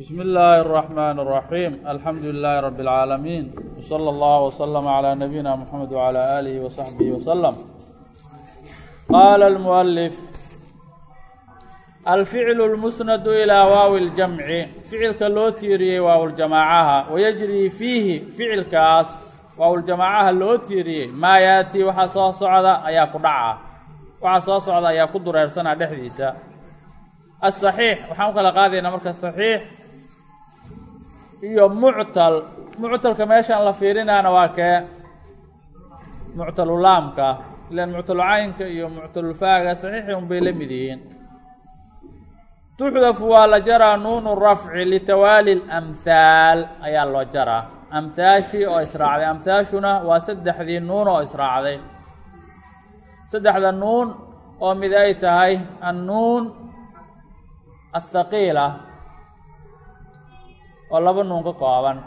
بسم الله الرحمن الرحيم الحمد لله رب العالمين وصلى الله وسلم على نبينا محمد وعلى آله وصحبه وسلم قال المؤلف الفعل المسند إلى واو الجمع فعلka loo tiiriyey waaw ljamaacaha wayجري فيihi ficilkaas waaw ljamaacaha loo tiiriyey maa yaatii waxa soo socda ayaa ku dhaca waxa soo socda ayaa ku dureersana dhexdiisa aلصaxiix waxaan u kala qaadaynaa marka صaxiix iyo muctal. Muctalka meeshaan la fiirinaana waa kee? Muctalulaamka. Ilan muctalucaynka iyo muctalulfaaga saxiixi un bay la mid yihiin. Tuxdafu waa la jaraa nuunu rafci litawaali lamhaal ayaa loo jaraa. Amhaashii oo israacday. Amhaashuna waa saddexdii nuun oo israacday. Saddexda nuun oo mid ay tahay annuun athaqiila oo laba nuun ka kooban.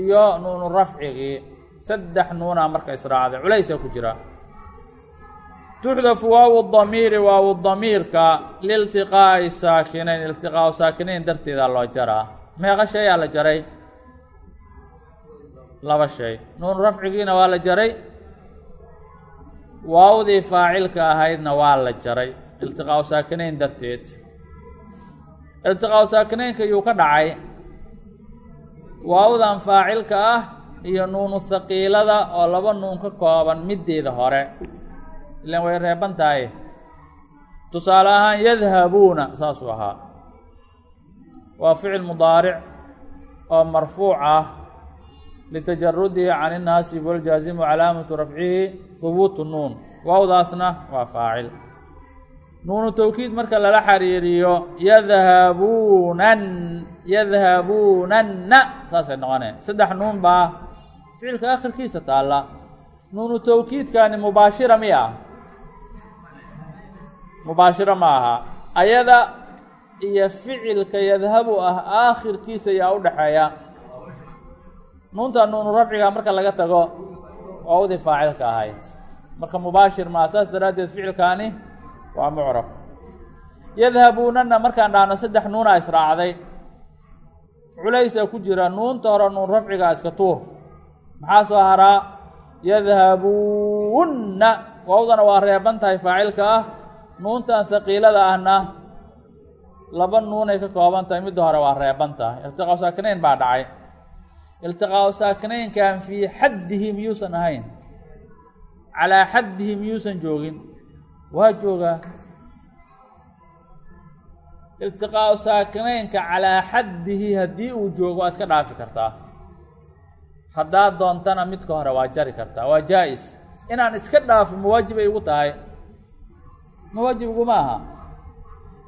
Iyo nuunu rafcigii saddex nuunaa marka israacday culaysaa ku jira. Tuxdafu waawu damiiri waawu damiirka liiltiqaa'i saakinayn. Iltiqaau saakinayn darteeda loo jaraa. Meeqa shay aa la jaray? Laba shay. Nuunu rafcigiina waa la jaray? Waawdii faacilka ahaydna waa la jaray. Iltiqaau saakinayn darteed. Iltiqaau saakinaynka yuu ka dhacay waawdan faacilka ah iyo nuunu haqiilada oo laba nuun ka kooban middeeda hore. Ilan way reeban tahay. Tusaale ahaan yadhabuuna saasuu ahaa. Waa ficil mudaaric oo marfuuc ah. Litajarudihi can innaasib waljaazimu calaamatu rafcihi hubuutu nuun. Waawdaasna waa faacil nuunu tawkiid marka lala xariiriyo yadhabuunan yadhabuunanna saasay noqoneen. Saddex nuun baa ficilka akhirkiisa taalla. Nuunu tawkiidkani mubaashira miya? Mubaashiro ma aha. Ayada iyo ficilka yadhabu ah aakhirkiisa ayaa u dhexeeya nuunta nuunu rafciga marka laga tago waawdii faacilka ahayd. Marka mubaashir maa saas daraaddeed ficilkaani waa mucrab. Yadhabuunana markaan dhahno saddex nuunaa israacday. Culaysaa ku jira nuunta hore nuun rafciga iska tuur. Maxaa soo haraa? Yadhabuunna waawdana waa reeban tahay faacilka ah. Nuuntan haqiilada ahna laba nuunay ka kooban tahay midda hore waa reeban tahay iltiqaau saakinayn baa dhacay. Iltiqaau saakinaynkan fii xaddihi miyuusan ahayn. Calaa xaddihi miyuusan joogin waa joogaa iltiqaau saakinaynka calaa xaddihi haddii uu joogo waa iska dhaafi kartaa. Haddaad doontana midka hore waa jari kartaa waa jaa-is. Inaan iska dhaafo mawaajibay igu tahay. Mawaajib iguma aha.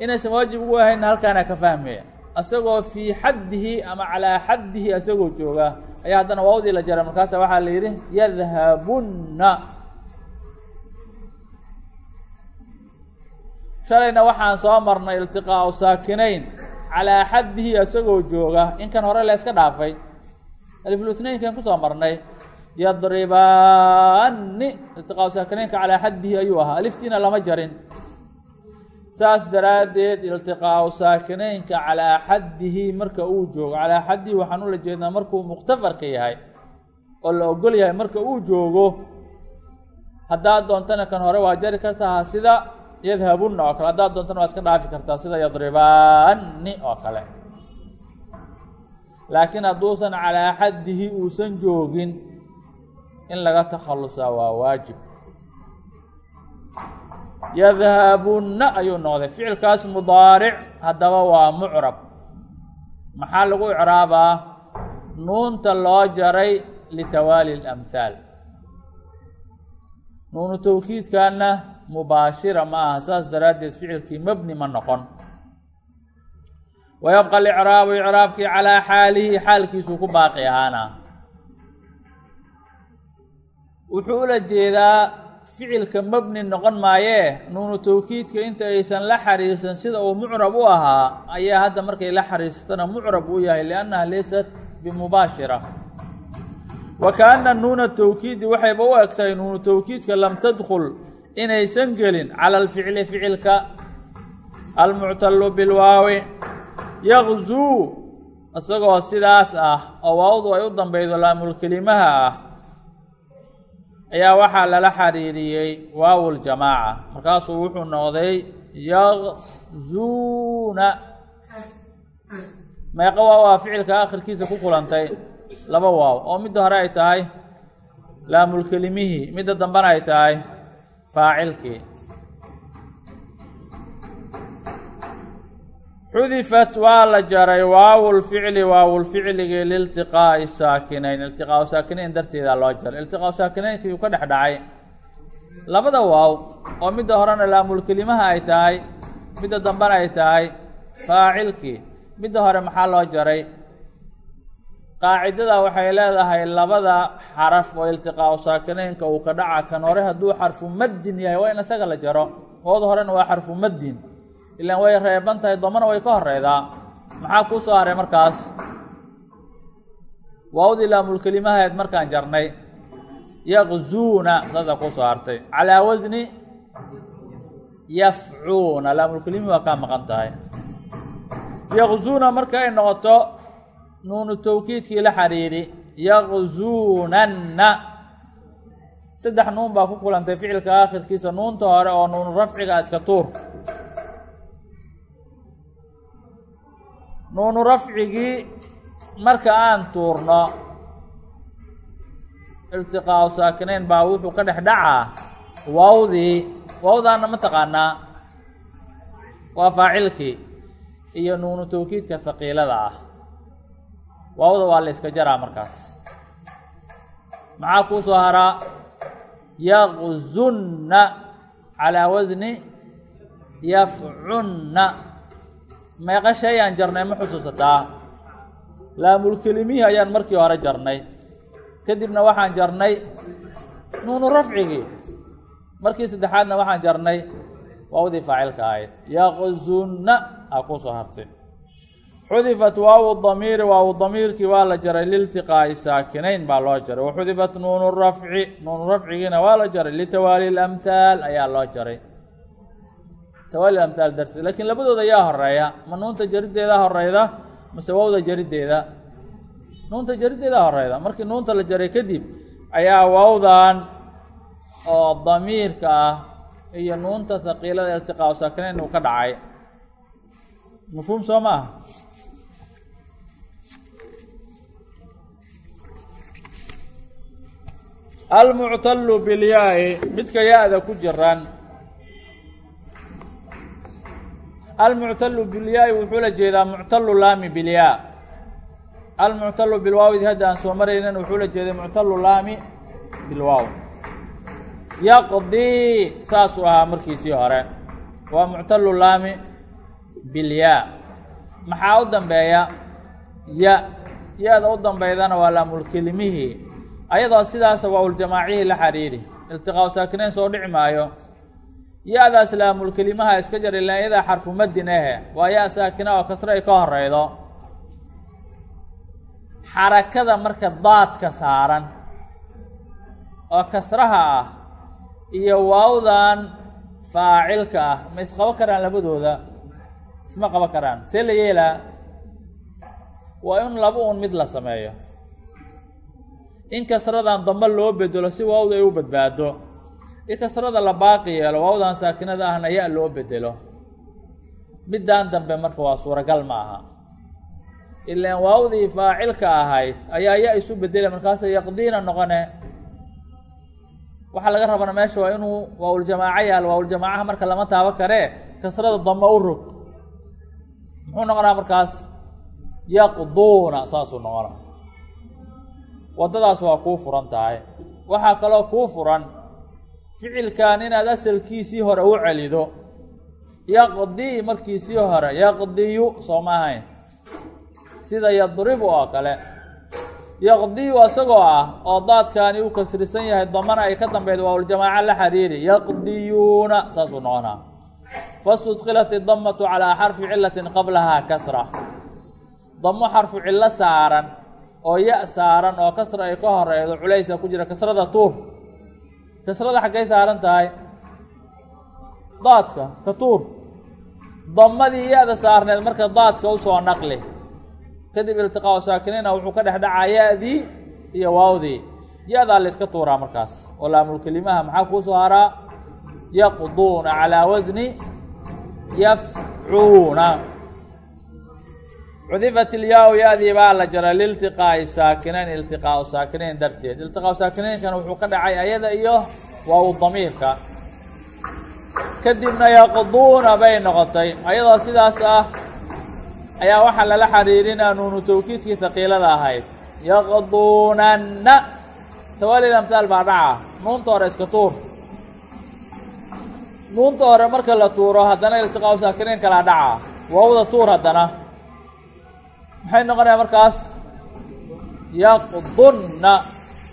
Inaysan waajib ugu ahaynna halkaana ka fahmaya isagoo fii xaddihi ama calaa xaddihi isagoo jooga ayaa haddana waawdii la jaray. Markaasa waxaa la yidhi yadhabunna shalayna waxaan soo marnay iltiqaau saakinayn calaa xaddihi isagoo jooga. In kan hore la yska dhaafay. Aliflusnaynkan ku soo marnay. Yadribaani iltiqaau saakinaynka calaa xaddihi ayuu ahaa. Aliftiina lama jarin. Saas daraaddeed iltiqaau saakinaynka calaa xaddihi marka uu joogo. Calaa xaddihi waxaan ula jeednaa markuu mukhtafarka yahay oo la ogol yahay marka uu joogo. Haddaad doontana kan hore waa jari kartaa sida yadhabunna oo kale. Haddaad doontana waa iska dhaafi kartaa sida yadribaani oo kale. Laakiin hadduusan calaa xaddihi uusan joogin in laga takhallusaa waa waajib. Yadhabunna ayuu noqday. Ficilkaas mudaaric haddaba waa mucrab. Maxaa lagu icraabaa? Nuunta loo jaray litawaali اlamhaal nuunu tawkiidkanna mubaashira ma aha saas daraaddeed ficilkii mebni ma noqon wayabqa alicraabu icraabkii calaa xaalihi xaalkiisuu ku baaqi ahaana wuxuu ula jeedaa ficilka mebni noqon maayee nuunu tawkiidka inta aysan la xariirsan sida uu mucrab u ahaa ayaa hadda markay la xariirsatana mucrab u yahay liannaha laysat bimubaashira wa kaana nuuna tawkiidi waxayba u eg tahay nuunu tawkiidka lam tadkul inaysan gelin cala alficli ficilka almuctalu bilwaawi yaqzuu isagoo sidaas ah oo waawdu ay u dambeydo laamulkelimaha ah ayaa waxaa lala xiriiriyey waawuljamaaca markaasuu wuxuu noqday yaqzuuna meeqa waaw aa ficilka akhirkiisa ku kulantay laba waaw. Oo midda hore ay tahay laamulkelimihii midda dambena ay tahay faacilkii. Xudifat waa la jaray waawulficli waawulficligii liiltiqaa'i saakinayn. Iltiqaau saakinayn darteeda loo jaray. Iltiqaau saakinaynkiiu ka dhex dhacay labada waaw oo midda horena laamulkelimaha ay tahay midda dambena ay tahay faacilkii. Midda hore maxaa loo jaray qaacidada waxay leedahay labada xaraf oo iltiqaau saakinaynka uu ka dhaca kan hore hadduu xarfu maddin yahay waa in isaga la jaro. Ooda horena waa xarfu maddin. Ilaan way reeban tahay doomana way ka horeydaa maxaa kuu soo haray markaas? Waawdii laamulkelimahaed markaan jarnay. Yaqzuuna saasaa kuu soo hartay. Calaa wasni yafcuuna. Laamulkelimihi waa kaa maqan tahay. Yaqzuuna marka ay noqoto nuunu tawkiidkii la xiriiri yaqzuunanna saddex nuun baa ku kulantay ficilka aakhirkiisa nuunta hore oo nuunu rafciga iska tuur. Nuunu rafcigii marka aan tuurno iltiqaau saakinayn baa wuxuu ka dhex dhacaa waawdii waawdaana ma taqaanaa waa faacilkii iyo nuunu tawkiidka haqiilada ah waawda waa la iska jaraa markaas. Maxaa kuu soo haraa yaqzunna calaa wasni yafcunna. Meeqa shay aan jarnay ma xusuusataa. Laamulkelimihii ayaan markii hore jarnay. Kadibna waxaan jarnay nuunu rafcigii. Markii saddexaadna waxaan jarnay waawdii faacilka ahayd. Yaqzunna aa kuu soo hartay xudifat waawu damiiri waawu damiirkii waa la jaray liiltiqaa'i saakinayn baa loo jaray waxudifat nuunu rafci nuunu rafcigiina waa la jaray litawaali lamhaal ayaa loo jaray tawaali amhaal darteed laakiin labadooda yaa horreeya ma nuunta jariddeeda horeyda mase wawda jariddeeda nuunta jariddeeda horeyda markii nuunta la jaray kadib ayaa wawdan oo damiirka ah iyo nuunta haqiilada iltiqaau saakinayn uu ka dhacay mafhuum soo ma almuctalu bilyaa-i midka ya-da ku jiran almuctalu bilyaa-i wuxuu la jeedaa muctalu laami bilyaa. Almuctalu bilwaawdi hadda aan soo maraynan wuxuu la jeeday muctalu laami bilwaaw. Yaqdii saasuu ahaa markiisii hore. Waa muctalu laami bilyaa. Maxaa u dambeeya? Ya ya-da u dambeydana waa laamulkelimihii ayadoo sidaasa waawuljamaacihii la xiriiri iltiqaau saakinayn soo dhici maayo. Ya-daas laamulkelimaha iska jar ilaan iyadaa xarfu madin ahe waa ya saakina oo kasre ay ka horeydo xarakada marka daadka saaran oo kasraha ah iyo waawdan faacilka ah ma isqabo karaan labadooda? Isma qabo karaan. See la yeelaa? Waa in laba un mid la sameeyo in kasradan dambe loo bedelo si waawda ay u badbaado in kasrada la baaqi yeelo waawdan saakinada ahna ya loo bedelo middan dambe marka waa suuragal ma aha. Ilaan waawdii faacilka ahayd ayaa ya isu bedela markaasa yaqdiina noqone. Waxaa laga rabana meesha waa inuu waawuljamaaco yaalo waawuljamaacaha marka lama taabo karee kasrada dambe u rog. Muxuu noqonaa markaas? Yaqduuna saasuu noqona waddadaas waa kuu furan tahay. Waxaa kaloo kuu furan ficilkan inaad asalkiisii hore u celido. Yaqdii markiisii hore yaqdiyu soo ma ahayn. Sida yadribu oo kale. Yaqdiyu isagoo ah oo daadkaani u kasrisan yahay damana ay ka dambeyd waawuljamaaca la xiriiri. Yaqdiyuuna saasuu noqonaa. Fastusqilat idamatu calaa xarfi cilatin qablahaa kasra. Damo xarfu cillo saaran oo ya saaran oo kasra ay ka horeydo culaysa ku jira kasrada tuur. Kasrada xaggay saaran tahay daadka ka tuur. Damadii ya-da saarneed marka daadka u soo naqli. Kadib iltiqaau saakiniina wuxuu ka dhex dhacaa ya-dii iyo waawdii. Ya-daa la yska tuuraa markaas. Oo laamulkelimaha maxaa kuu soo haraa? Yaqduuna calaa wasni yafcuuna cudifat ilyaa ya-dii baa la jaray liltiqaa'i saakinayn iltiqaau saakinayn darteed. Iltiqaau saakinaynkan wuxuu ka dhacay ayada iyo waaw damiirka. Kadibna yaqduuna bay noqotay. Ayadoo sidaas ah ayaa waxaa lala xiriirinaa nuunu tawkiidkii haqiilada ahayd. Yaqduunanna. Tawaalil amhaal baa dhaca. Nuunta hore iska tuur. Nuunta hore marka la tuuro haddana iltiqaau saakinayn kalaa dhaca. Waawda tuur haddana maxay noqonaya markaas? Yaqdunna.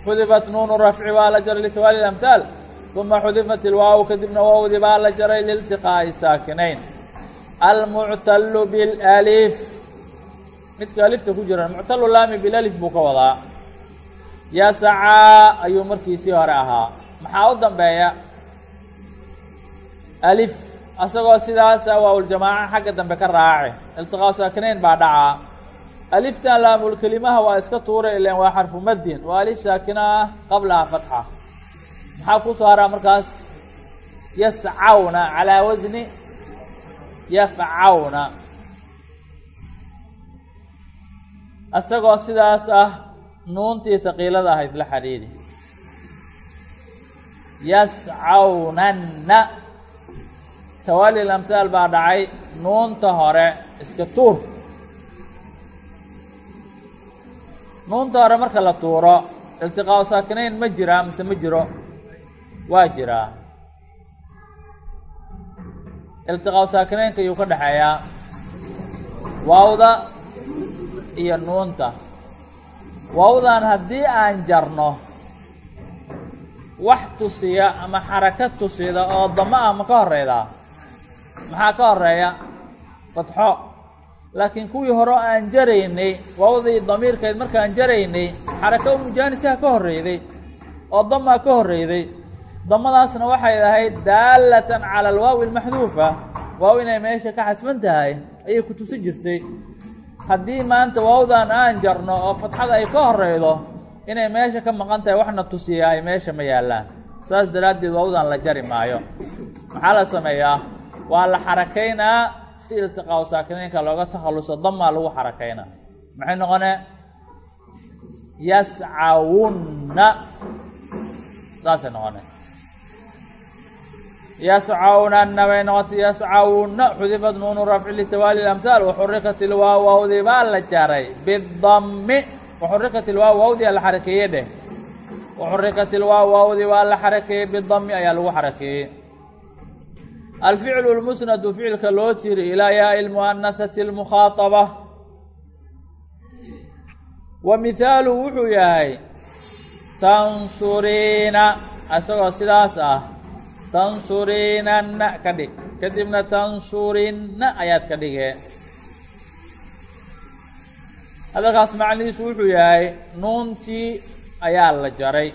Xudifat nuunu rafci baa la jaray litawaali amhaal uma xudifat ilwaaw kadibna waawdii baa la jaray liiltiqaa'i saakinayn. Almuctalu bilalif. Midka alifta ku jira muctalu laami bilalif buu ka wadaa. Yascaa ayuu markiisii hore ahaa. Maxaa u dambeeya? Alif asagoo sidaasa waawuljamaaca xagga dambe ka raace. Iltiqaau saakinayn baa dhacaa aliftan laamulkelimaha waa iska tuura ilen waa xarfu maddin. Waa alif saakina ah qablaha fatxa. Maxaa ku soo haraa markaas? Yascawna calaa wasni yafcawna. Isagoo sidaas ah nuuntii haqiilada ahayd la xidhiidi yascawnanna tawaali lamhaal baa dhacay nuunta hore iska tuur nuunta hore marka la tuuro iltiqaau saakinayn ma jiraa mise ma jiro? Waa jiraa iltiqaau saakinaynka ayuu ka dhexeeyaa waawda iyo nuunta. Waawdan haddii aan jarno wax tusiya ama xaraka tusida oo damo ah ma ka horeydaa maxaa ka horreeya fatxo laakiin kuwii hore aan jaraynay waawdii damiirkeed markaan jaraynay xaraka u mujaanisiha ka horreyday oo damaa ka horreyday. Damadaasna waxay ahayd daallatan cala alwaawi almaxduufa. Waaw inay meesha ka xadfan tahay ayay ku tusi jirtay. Haddii maanta waawdan aan jarno oo fatxada ay ka horeydo inay meesha ka maqan tahay waxna tusiya ay meesha ma yaallaan. Saas daraaddeed waawdan la jari maayo. Maxaa la sameeyaa? Waa la xarakaynaa si iltiqaau saakinaynka looga takhalluso damaa lagu xarakaynaa maxay noqonee? Yascawunna. Saasay noqone yascawnanna bay noqotay yascawunna. Xudifat nuunu rafci litawaali lamhaal waxurikat ilwaaw waawdii baa la jaray bidammi waxurikat ilwaaw waawdii la xarakeeye dheh waxurikat ilwaaw waawdii waa la xarakeeyey bidammi ayaa lagu xarakeeyey alficlu lmusnadu ficilka loo tiri ilaa yaai lmu'anahati almukhaaطaba wa mihaalu wuxuu yahay tansuriina isagoo sidaas ah tansuriinanna ka dhig kadibna tansurinna ayaad ka dhigee hadalkaas macnihiisu wuxuu yahay nuuntii ayaa la jaray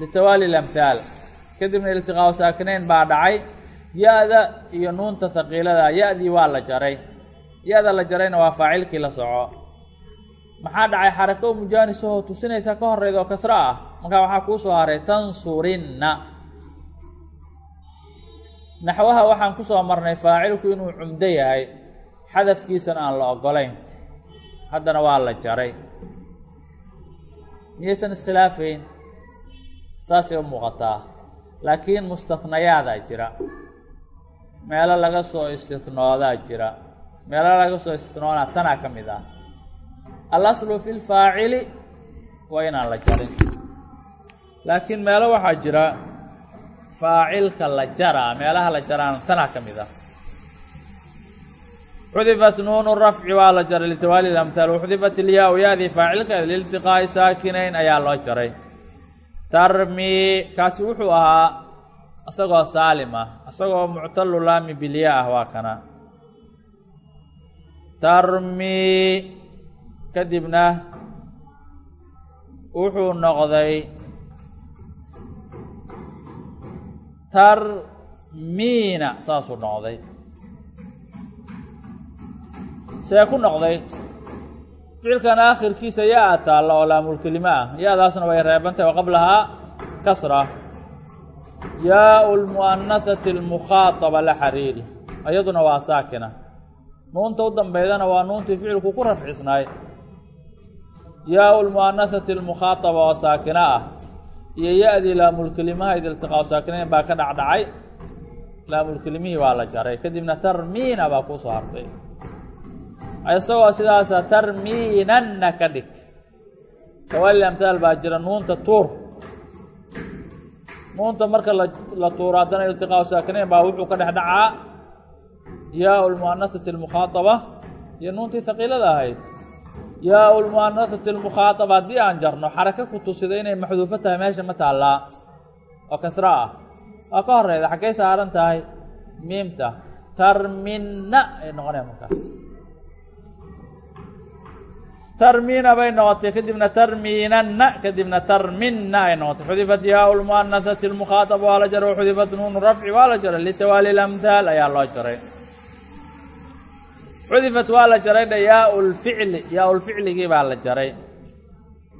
litawaali lamhaal kadibna iltiqaau saakinayn baa dhacay. Ya-da iyo nuunta haqiilada ya-dii waa la jaray. Ya-da la jarayna waa faacilkii la soco. Maxaa dhacay? Xarako mujaanisahoo tusinaysa ka horeyda oo kasro ah. Markaa waxaa kuu soo haray tansurinna. Naxwaha waxaan ku soo marnay faacilku inuu cumdo yahay. Xadafkiisana aan la ogolayn haddana waa la jaray. Miyaysan iskhilaafayn saasay u muuqataa laakiin mustathnayaadaa jira. Meelo laga soo istinoodaa jira. Meelo laga soo istinoonaa tanaa ka mid ah. Alaslu fi lfaacili waa inaan la jarin. Laakiin meelo waxaa jira faacilka la jaraa meelaha la jaraan tanaa ka mid ah. Xudifat nuunu rafci waa la jaray litawaali lamhaal waxudifat ilyaa yaadii faacilka liltiqaa'i saakinayn ayaa loo jaray tarmi kaasi wuxuu ahaa isagoo saalim ah isagoo muctalu laami bilya ah waa kana. Tarmi kadibna wuxuu noqday tarmiina saasuu noqday. See ku noqday ficilkan aakhirkiisa yaa taalla oo laamulkelime ah ya-daasna way reebantahy wa qablahaa kasra. Yaau lmu'anahati almukhaaطaba la xariiri. Iyaduna waa saakina. Nuunta u dambeydana waa nuuntii ficilku ku rafcisnaay. Yaau lmu'anahati almukhaaطaba oo saakina ah. Iyo ya-dii laamulkelimahayd iltiqaa saakinayn baa ka dhacdhacay. Laamulkelimihii waa la jaray. Kadibna tarmiina baa kuu soo hartay isagoo sidaasa tarmiinanna ka dhig. Kawalil amhaal baa jira nuunta tuur. Nuunta marka la tuuro haddana iltiqaa saakinayn baa wuxuu ka dhex dhacaa yaau lmu'anahati almukhaaطaba iyo nuuntii haqiilada ahayd. Yaau lmu'anahati almukhaaطaba haddii aan jarno xaraka ku tusida inay maxduufo tahay meesha ma taallaa. Oo kasra ah. Waa ka horeyda xaggay saaran tahay? Miimta. Tarminna ay noqonaya markaas tarmiina bay noqotay. Kadibna tarmiinanna kadibna tarminna ay noqotay. Xudifat yaa lmuanasati lmukhaaab waa la jaray waxudifat nuunu rafci waa la jaray. Litawaali lamhaal ayaa loo jaray. Xudifat waa la jaray dha yaa lficli yaa lficligii baa la jaray.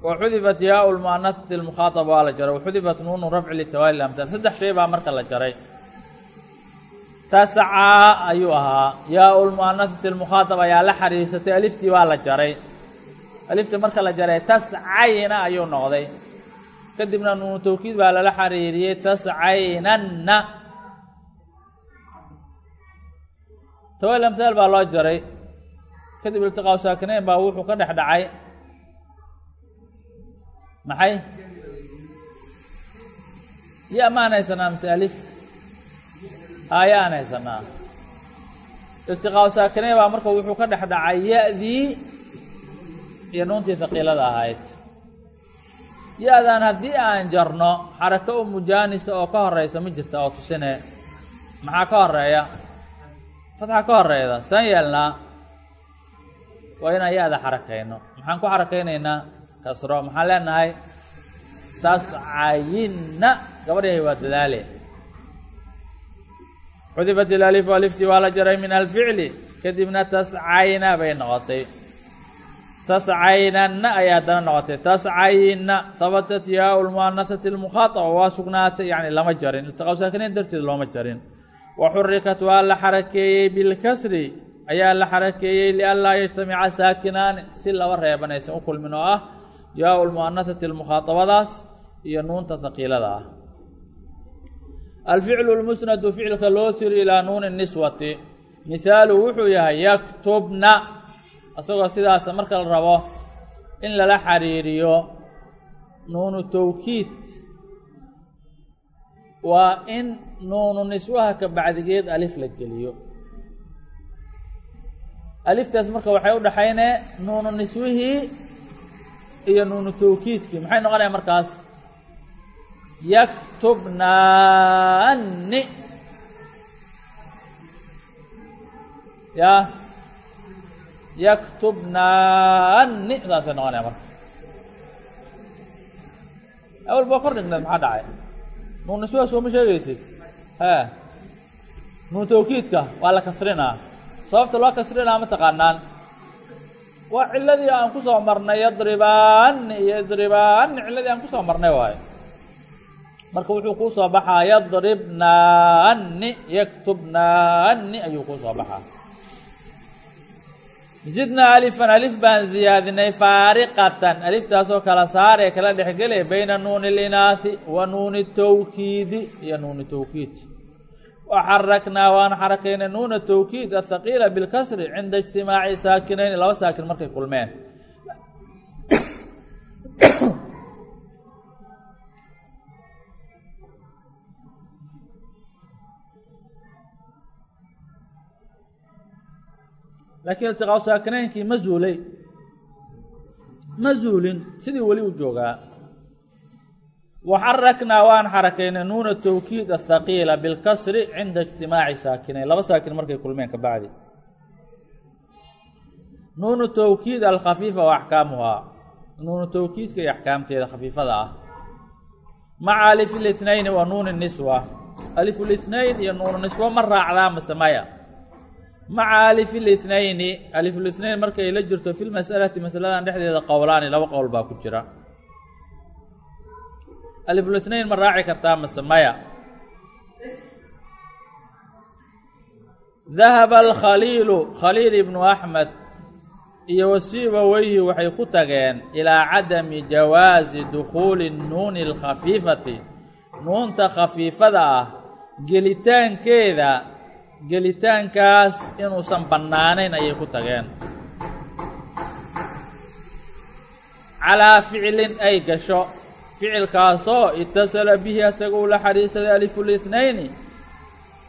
Wa xudifat yaa lmuanasati lmukhaaab waa la jaray. Waxudifat nuunu rafci litawaali lamhaal saddex shay baa marka la jaray. Tascaa ayuu ahaa. Yaa lmuanasati lmukhaaab ayaa la xariirsatay. Aliftii waa la jaray aliftii marka la jaray tascayna ayuu noqday. Kadibna nuunu tawkiid baa lala xariiriyey tascaynanna tawal amhaal baa loo jaray. Kadib iltiqaa saakinayn baa wuxuu ka dhex dhacay. Maxay? Ya haysanaa mise alif? Haya aan haysanaa iltiqaa saakinayn baa marka wuxuu ka dhex dhacay ya-dii iyo nuuntii haqiilada ahayd. Ya-dan haddii aan jarno xarako u mujaanisa oo ka horeysa ma jirta oo tusine. Maxaa ka horreeya fatxa ka horeyda saan yeelnaa waa inaan ya-da xarakayno. Maxaan ku xarakaynaynaa? Kasro. Maxaan leenahay? Tascayinna gabadhahay waa dadaale xudifat ilalifu aliftii waa la jaray min alficli. Kadibna tascayna bay noqotay tascaynanna ayay haddana noqotay. Tascayinna habatat yaau lmu'anahati almukhaaطaba waa sugnaatay yani lama jarin. Iltiqaa saakinayn darteed looma jarin. Wa xurikat waa la xarakeeyey bilkasri ayaa la xarakeeyey lianlaa yajtamica saakinaani si laba reeban aysan u kulmin oo ah yaau lmu'anahati almukhaaطabadaas iyo nuunta haqiilada ah. Alficlu lmusnadu ficilka loo tiri ilaa nuuni niswati. Mihaalu wuxuu yahay yaktubna isagoo sidaas marka la rabo in lala xariiriyo nuunu tawkiid waa in nuunu niswaha ka bacdigeed alif la geliyo. Aliftaas marka waxay u dhaxaynee nuunu niswihii iyo nuunu tawkiidkii. Maxay noqonaya markaas? Yaktubnaani ya yaktubnaani saasay noqonaya marka. Awal baa kor dhigneed maxaa dhacay? Nuun niswaha sooma sheegaysid? He nuun tawkiidka waa la kasrinaa. Sababta loo kasrinaa ma taqaanaan. Waa ciladii aan ku soo marnay yadribaani iyo yadribaani ciladii aan ku soo marnay waayo marka wuxuu kuu soo baxaa yadribnaani yaktubnaani ayuu kuu soo baxaa zidnaa alifan alif baan ziyaadinay faariqatan aliftaasoo kala saaree kala dhexgelay bayna nuuni اlinaahi wa nuuni tawkiidi iyo nuuni tawkiid waxaraknaa waan xarakaynay nuuna tawkiid athaqiila bilkasri cinda ijtimaaci saakinayn laba saakin markay kulmeen laakiin iltiqaa saakinaynkii ma zuulay. Ma zuulin sidii weli u joogaa. Waxaraknaa waan xarakaynay nuuna tawkiid athaqiila bilkasri cinda ijtimaaci saakinayn. Laba saakin markay kulmeen ka bacdi. Nuunu tawkiid alkhafiifa wa axkaamuhaa nuunu tawkiidka iyo axkaamteeda khafiifada ah. Maca alif lithnayni wa nuuni niswa. Alif litnayn iyo nuunu niswa ma raacdaa mase maya maca alifi lithnayni alifulithnayn markay la jirto fi lmas'alati masaladan dhexdeeda qowlaani laba qowl baa ku jira. Alifulithnayn ma raaci kartaa mase maya. Dahaba alkhaliilu khaliil ibnu axmed iyo wasiiba weyhi waxay ku tageen ilaa cadami jawaazi dukhuuli nuuni alkhafiifati. Nuunta khafiifada ah gelitaankeeda gelitaankaas inuusan bannaanayn ayay ku tageen. Calaa ficlin ay gasho. Ficilkaasoo itasala bihi asaga uu la xariirsaday alifulithnayni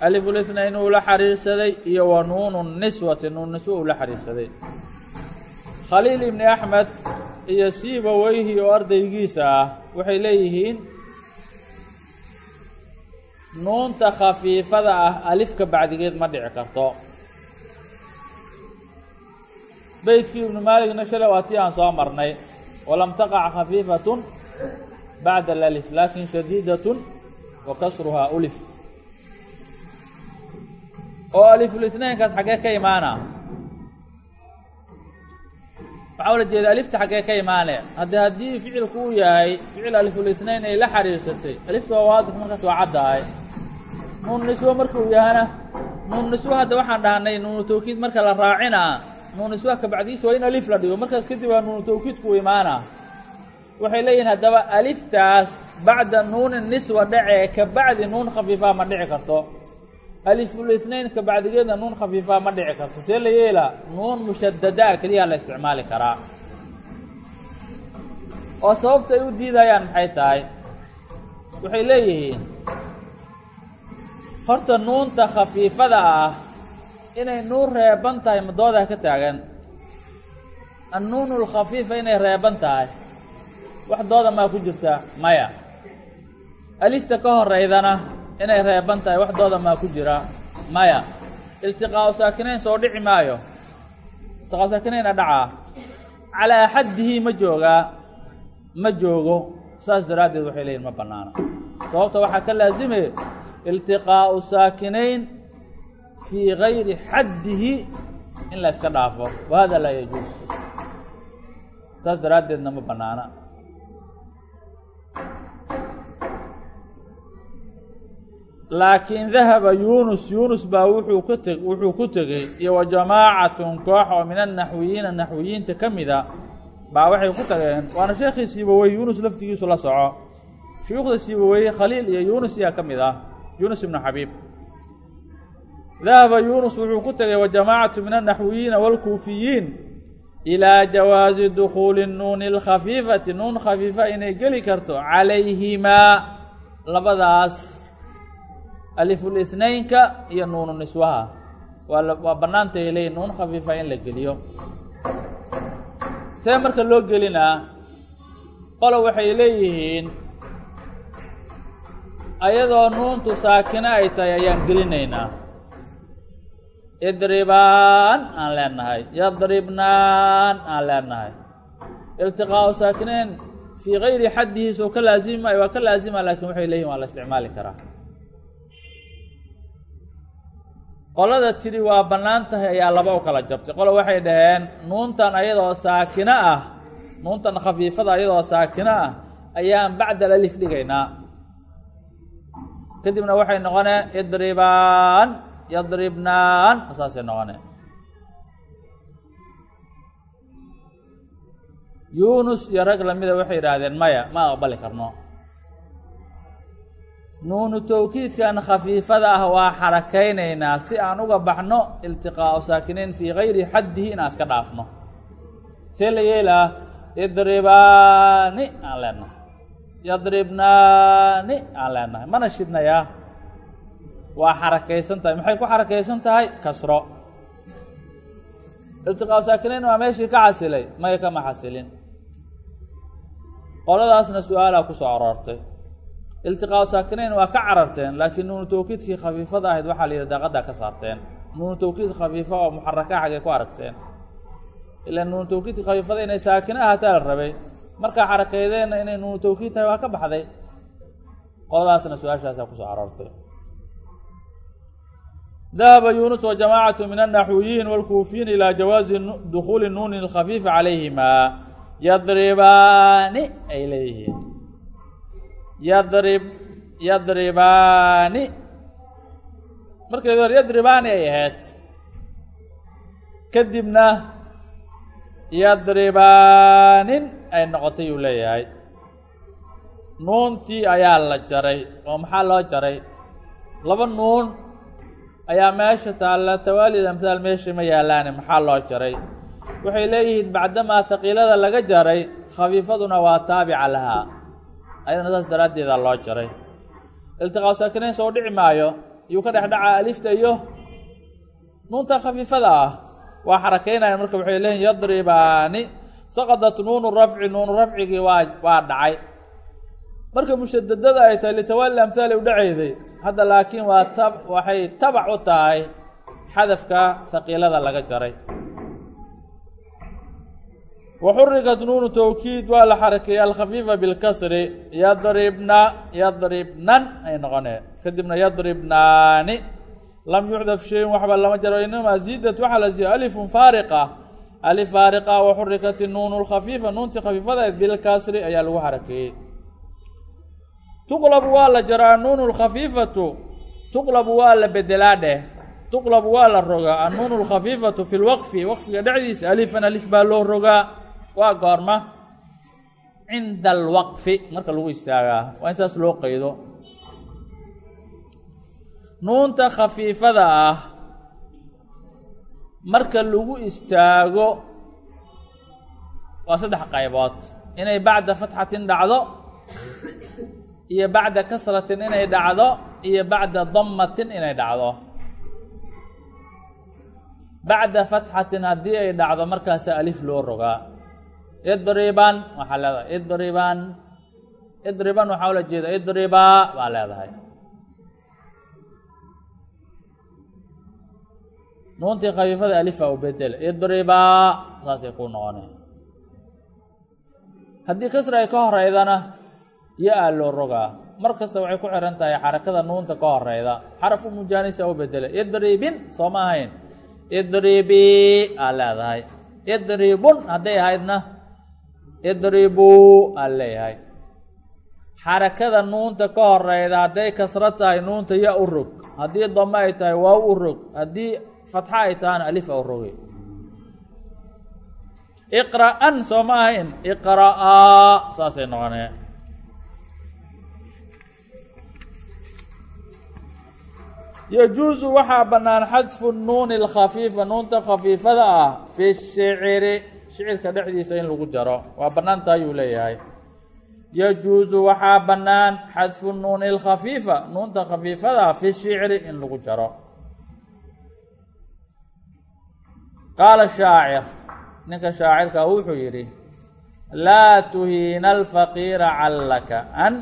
alifulithnayn uu la xariirsaday iyo wa nuunu niswati nuun niswa uu la xariirsaday. Khaliil ibni axmed iyo siiba weyhi oo ardaygiisa ah waxay leeyihiin nuunta khafiifada ah alifka bacdigeed ma dhici karto. Beydkii ibnu maaligna shalay waa tii aan soo marnay. Walam taqac khafiifatun bacda alalif laakin shadiidatun wa kasruhaa ulif. Oo alifulithnaynkaas xaggee ka imaana. Waxaa ula jeeda alifta xaggee ka imaane. Hadde haddii ficilku uu yahay ficil alifulithnayn ay la xariirsatay alifta waa waadix markaas waa caddahay nuun niswo markuu yahana nuun niswo hadda waxaan dhahnay nuunu tawkiid marka la raacinaa nuun niswaha kabacdiisa waa in alif la dhigo. Markaas kadib waa nuunu tawkiidku imaana. Waxay leeyihiin haddaba aliftaas bacda nuuni niswa dhacee ka bacdi nuun khafiifaa ma dhici karto. Alifulithnayn ka bacdigeedna nuun khafiifaa ma dhici karto. See la yeelaa nuun mushadadaa keliyaa la isticmaali karaa. Oo sababta ay u diidayaan maxay tahay? Waxay leeyihiin horta nuunta khafiifada ah inay nuun reeban tahay madoodaa ka taagan. Annuunu lkhafiifa inay reeban tahay. Wax dooda maa ku jirta? Maya. Alifta ka horeydana inay reeban tahay wax dooda maa ku jira? Maya. Iltiqaa'u saakinayn soo dhici maayo. Iltiqaa'u saakinayna dhacaa. Calaa xaddihi ma joogaa ma joogo. Saas daraaddeed waxay leeyihiin ma bannaana. Sababta waxaa ka laazimay iltiqaa'u saakinayn fii gayri xaddihi in la iska dhaafo. Wa hada laa yajuus saas daraaddeedna ma bannaana. Laakiin dahaba yuunus yuunus baa wuxuu ka teg wuxuu ku tegey iyo wa jamaacatun koox oo min annaxwiyiina naxwiyiinta ka mida baa waxay ku tageen. Waana sheekhii siibawey yuunus laftigiisu la soco. Shuyuukhda siibaweye khaliil iyo yuunus yaa ka mid ah yuunus ibnu xabiib dahaba yuunus wuxuu ku tegey wa jamaacatu min annaxwiyiina waalkuufiyiin ilaa jawaazi dukhuuli nuuni alkhafiifati nuun khafiifa inay geli karto calayhimaa labadaas alifulithnaynka iyo nuunu niswaha. Waa bannaantay leeyiin nuun khafiifa in la geliyo. See marka loo gelinaa qolo waxay leeyihiin ayadoo nuuntu saakino ay tahay ayaan gelinaynaa. Idribaan aan leenahay yadribnaan aan leenahay iltiqaa'u saakinayn fii gayri xaddihiis oo ka laazima waa ka laazima laakiin waxay leeyihiin waa la isticmaali karaa. Qolada tidhi waa bannaan tahay ayaa laba u kala jabtay. Qolo waxay dhaheen nuuntan ayadoo saakino ah nuuntan khafiifada ayadoo saakino ah ayaan bacdal alif dhigaynaa kadibna waxay noqoneen idribaan yadribnaan. Saasay noqoneen yuunus iyo rag lamida waxay yidhaahdeen maya ma aqbali karno. Nuunu tawkiidkan khafiifada ah waa xarakaynaynaa si aan uga baxno iltiqaa'u saakinayn fii gayri xaddihi inaan iska dhaafno. See la yeelaa idribaani aan leenahay yadribnaani. Aan leenahay. Mana shidnayaa waa xarakaysan tahay maxay ku xarakaysan tahay kasro. Iltiqaa'u saakinayn waa meeshii ka xasilay. Maya kama xasilin. Qoladaasna su'aalaa ku soo aroortay. Iltiqaa'u saakinayn waa ka cararteen laakiin nuunu tawkiidkii khafiifada ahayd waxaa la yidhi daaqaddaa ka saarteen. Nuunu tawkiid khafiifa oo muxaraka xagay ku aragteen. Ilaa nuunu tawkiidkii khafiifada inay saakino ahaataa la rabay markaa xarakeydeenna inay nuunu tawkiid tahay waa ka baxday. Qoladaasna su'aashaasaa ku soo aroortay. Dahaba yunus wa jamaacatu min annaxwiyiin wاlkuufiyiin ilaa jawaazi dukhuuli nuuni اlkhafiifa calayhimaa yadribaani ay leeyihiin. Yadrib yadribaani. Markeed hor yadribaani ay ahayd. Kadibna yadribaanin ay noqotay uu leeyahay. Nuuntii ayaa la jaray oo maxaa loo jaray? Laba nuun ayaa meesha taalla tawaali amhaal meesha ma yaalaane maxaa loo jaray? Waxay leeyihiin bacdamaa haqiilada laga jaray khafiifaduna waa taabica lahaa. Ayadana saas daraaddeeda loo jaray. Iltiqaa saakinayn soo dhici maayo iyuu ka dhex dhacaa alifta iyo nuunta khafiifada ah waa xarakaynaya marka waxay leeyihiin yadribaani saqadat nuunu rafci nuunu rafcigii waa waa dhacay. Marka mushadadada ay tahay litawaali amhaali u dhacayday. Hadda laakiin waa tab waxay tabac u tahay xadafka haqiilada laga jaray. Waxurikat nuunu towkiid waa la xarakeeyey alkhafiifa bilkasri yadribna yadribnan ay noqonee. Kadibna yadribnaani lam yucdaf shayin waxba lama jaro inamaa ziidat waxaa la siiya alifun faariqa alif faariqa waxurikat nuunu lkhafiifa nuuntii khafiifadaed bilkasri ayaa lagu xarakeeyey tuqlabu waa la jaraa nuunu lkhafiifatu tuqlabu waa la bedelaa dheh tuqlabu waa la rogaa annuunu lkhafiifatu fi lwaqfi waqfiga dhexdiisa alifan alif baa loo rogaa waa goorma cinda alwaqfi marka lagu istaagaa waa in saas loo qaydo nuunta khafiifada ah marka lagu istaago waa saddex qaybood. Inay bacda fatxatin dhacdo iyo bacda kasratin inay dhacdo iyo bacda dammatin inay dhacdo. Bacda fatxatin haddii ay dhacdo markaasa alif loo rogaa. Idriban waxaa leedahay. Idriban idriban waxaa ula jeeda idribaa baa leedahay nuuntii khafiifada alifa u bedel idribaa saasay kuu noqonay. Haddii kasra ay ka horeydana yo-a loo rogaa. Mar kasta waxay ku xihan tahay xarakada nuunta ka horeyda xarafu mujaanisa u bedelay idribin soo ma ahayn. Idribi aa leedahay. Idribun hadday ahaydna idribu aa leeyahay. Xarakada nuunta ka horeyda hadday kasro tahay nuunta ya u rog. Haddii damo ay tahay waaw u rog. Haddii fatxa ay tahana alif a u rogi iqra'an soo ma ahayn. Iqra'aa saasay noqonee. Yajuusu waxaa bannaan xadfu nuuni alkhafiifa. Nuunta khafiifada ah fi shicri shicirka dhexdiisa in lagu jaro. Waa bannaanta ayuu leeyahay. Yajuusu waxaa bannaan xadfu nuuni alkhafiifa. Nuunta khafiifada ah fi shicri in lagu jaro qaala shaacir ninka shaacirka wuxuu yidhi laa tuhiina alfaqiira callaka an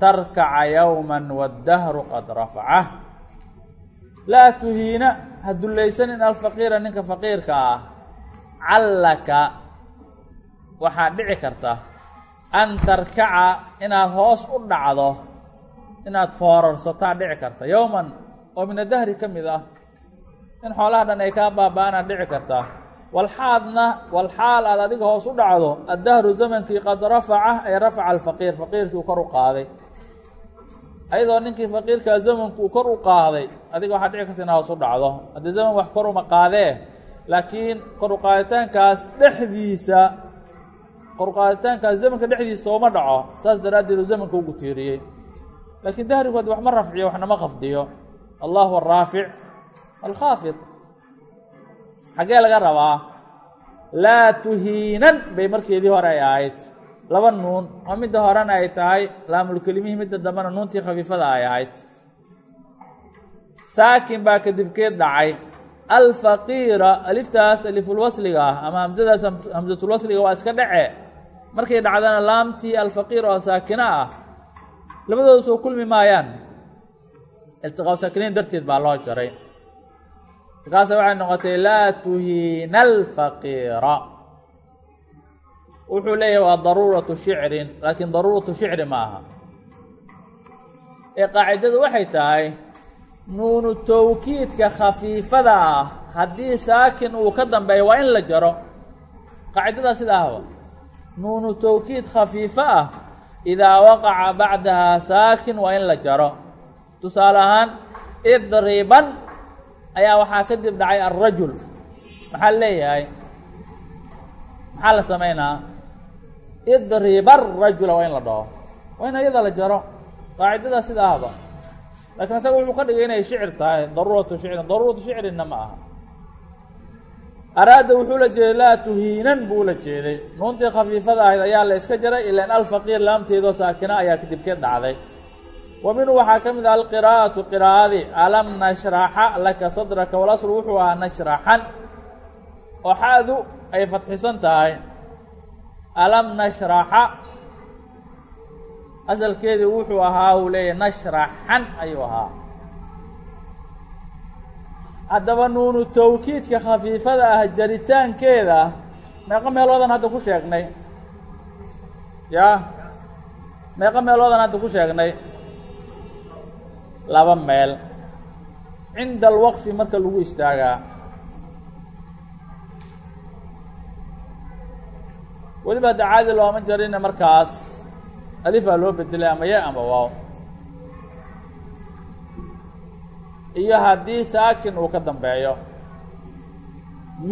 tarkaca yowma waddahru qad rafacah laa tuhiina ha dullaysanin alfaqiira ninka faqiirka ah. Callaka waxaad dhici karta an tarkaca inaad hoos u dhacdo inaad foorarsataa dhici karta yowman oo min adahri ka mid ah in xoolaha dhan ay kaa baaba-anaad dhici kartaa. Walxaadna walxaal aad adiga hoos u dhacdo addahru zamankii qad rafaca ay rafaca alfaqiir faqiirkii u kor u qaaday. Ayadoo ninkii faqiirkaa zamanku uu kor u qaaday adiga waxaad dhici karta inaad hoos u dhacdo. Haddii zaman wax kor uma qaadee laakiin kor u qaaditaankaas dhexdiisa kor u qaaditaankaas zamanka dhexdiisa sooma dhaco saas daraaddeed uu zamanka ugu tiiriyey. Laakiin dahrigu haddi wax ma rafciyo waxna ma qafdiyo. Allah huwa araafic alkhaafid xaggee laga rabaa laa tuhiinan bay markeedii hore ay ahayd laba nuun oo midda horena ay tahay laamulkelimihii midda dambena nuuntii khafiifada ay ahayd saakin baa kadibkeed dhacay alfaqiira aliftaas alifulwasliga ah ama hamsadaas hamsatulwasliga waa iska dhace markay dhacdana laamtii alfaqiir oo saakina ah labadooda soo kulmi maayaan iltiqaa saakiniin darteed baa loo jaray markaasa waxay noqotay laa tuhiina alfaqiira wuxuu leeyahay waa daruuratu shicrin laakiin daruuratu shicri ma aha. Ee qaacidadu waxay tahay nuunu tawkiidka khafiifada ah haddii saakin uu ka dambeeyo waa in la jaro. Qaacidadaa sida ahba nuunu tawkiid khafiifo ah idaa waqaca bacdahaa saakin waa in la jaro. Tusaale ahaan idriban ayaa waxaa kadib dhacay alrajul maxaa leeyahay? Maxaa la samaynaa? Idriba arajula waa in la dhaho. Waa in ayada la jaro. Qaacidadaa sida ahba. Lakiin isaga wuxuu ka dhigay inay shicir tahay. Daruuratu shicrin. Daruuratu shicrina ma aha. Araada wuxuu la jeeday laa tuhiinan buu la jeeday. Nuuntii khafiifada ahayd ayaa la iska jaray. Ilaan alfaqiir laamteedoo saakina ayaa kadibkeed dhacday wa minhu waxaa ka mid ah alqiraa'atu qiraa'adii alam nashraxa laka sadraka walaslu wuxuu ahaa nashraxan oo xaadu ay fadxisan tahay. Alam nashraxa asalkeedii wuxuu ahaa uu leeyahy nashraxan ayuu ahaa. Haddaba nuunu tawkiidka khafiifada ah jaritaankeeda meeqo meeloodan hadda ku sheegnay. Yaa meeqo meeloodan hadda ku sheegnay laba meel. Cinda alwaqfi marka lagu istaagaa. Weliba hadda caadi looma jarine markaas alifaa loo bedelay ama ya ama waaw. Iyo haddii saakin uu ka dambeeyo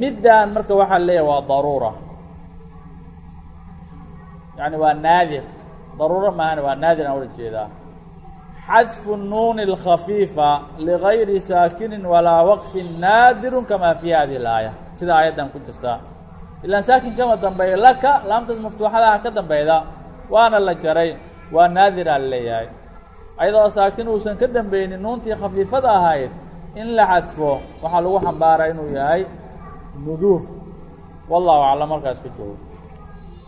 middan marka waxaa leeyahay waa daruura. Yacni waa naadir. Daruuro maahane waa naadir aan ula jeedaa xadfu nuuni اlkhafiifa ligayri saakinin walaa waqfin naadirun kamaa fi hadihi اlaaya sida aayaddan ku jirtaa ilaan saakin kama dambeeyo laka laamtaas maftuuxadaha ka dambeyda waana la jaray waa naadiraa la leeyahay. Ayadoo saakin uusan ka dambeynin nuuntii khafiifada ahayd in la xadfo waxaa lagu xambaaraa inuu yahay nuduur wallahu aclam markaas ka joogo